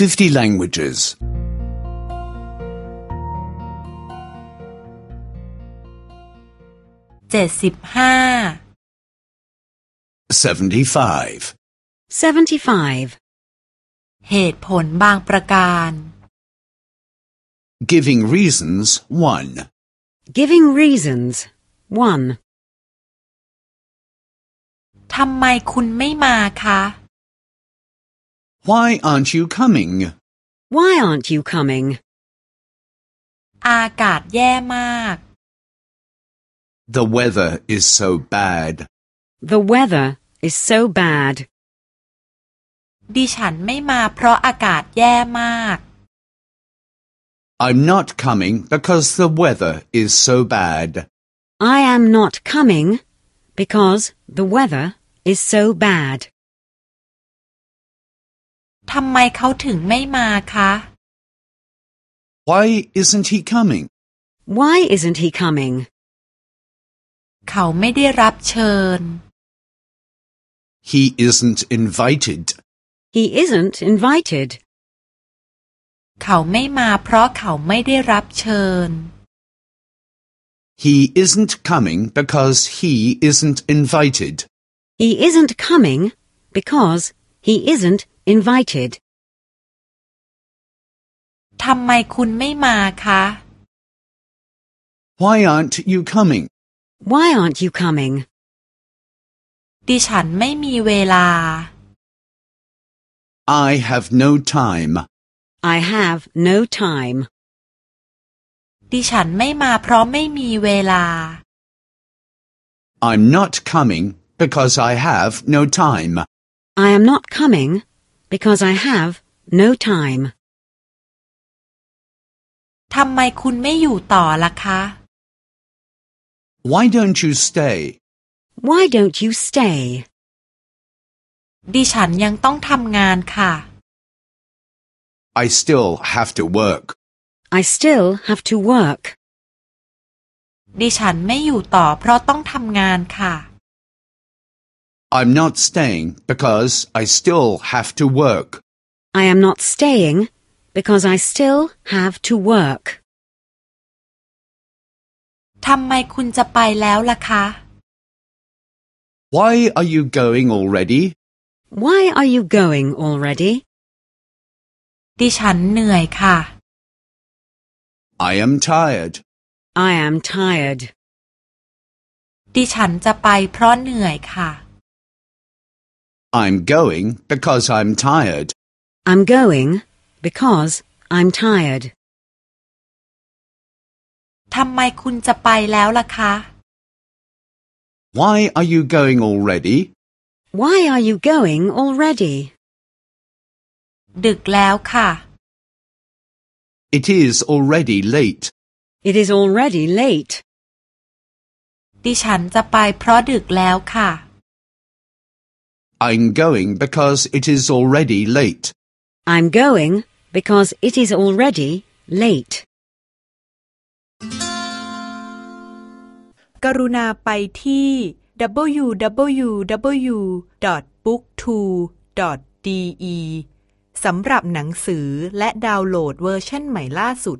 50 languages. เจ็ดสิบห้า 75. 75. เหตุผลบางประการ Giving reasons 1. Giving reasons. 1. ทำไมคุณไม่มาคะ Why aren't you coming? Why aren't you coming? อากาศแย่มาก The weather is so bad. The weather is so bad. ดิฉันไม่มาเพราะอากาศแย่มาก I'm not coming because the weather is so bad. I am not coming because the weather is so bad. ทำไมเขาถึงไม่มาคะ Why isn't he coming? Why isn't he coming? เขาไม่ได้รับเชิญ He isn't invited. He isn't invited. เขาไม่มาเพราะเขาไม่ได้รับเชิญ He isn't coming because he isn't invited. He isn't coming because he isn't invited. ทำไมคุณไม่มาคะ Why aren't you coming? Why aren't you coming? ดิฉันไม่มีเวลา I have no time. I have no time. ดิฉันไม่มาเพราะไม่มีเวลา I'm not coming because I have no time. I am not coming because I have no time. ทำไมคุณไม่อยู่ต่อล่ะคะ Why don't you stay? Why don't you stay? ดิฉันยังต้องทำงานค่ะ I still have to work. I still have to work. ดิฉันไม่อยู่ต่อเพราะต้องทำงานค่ะ I'm not staying because I still have to work. I am not staying because I still have to work. ทำไมคุณจะไปแล้วล่ะคะ Why are you going already? Why are you going already? ดิฉันเหนื่อยค่ะ I am tired. I am tired. ดิฉันจะไปเพราะเหนื่อยค่ะ I'm going because I'm tired. I'm going because I'm tired. ทำไมคุณจะไปแล้วล่ะคะ Why are you going already? Why are you going already? ดึกแล้วค่ะ It is already late. It is already late. ดิฉันจะไปเพราะดึกแล้วค่ะ I'm going because it is already late. I'm going because it is already late. กรุณาไปที่ www.booktwo.de สำหรับหนังสือและดาวน์โหลดเวอร์ชันใหม่ล่าสุด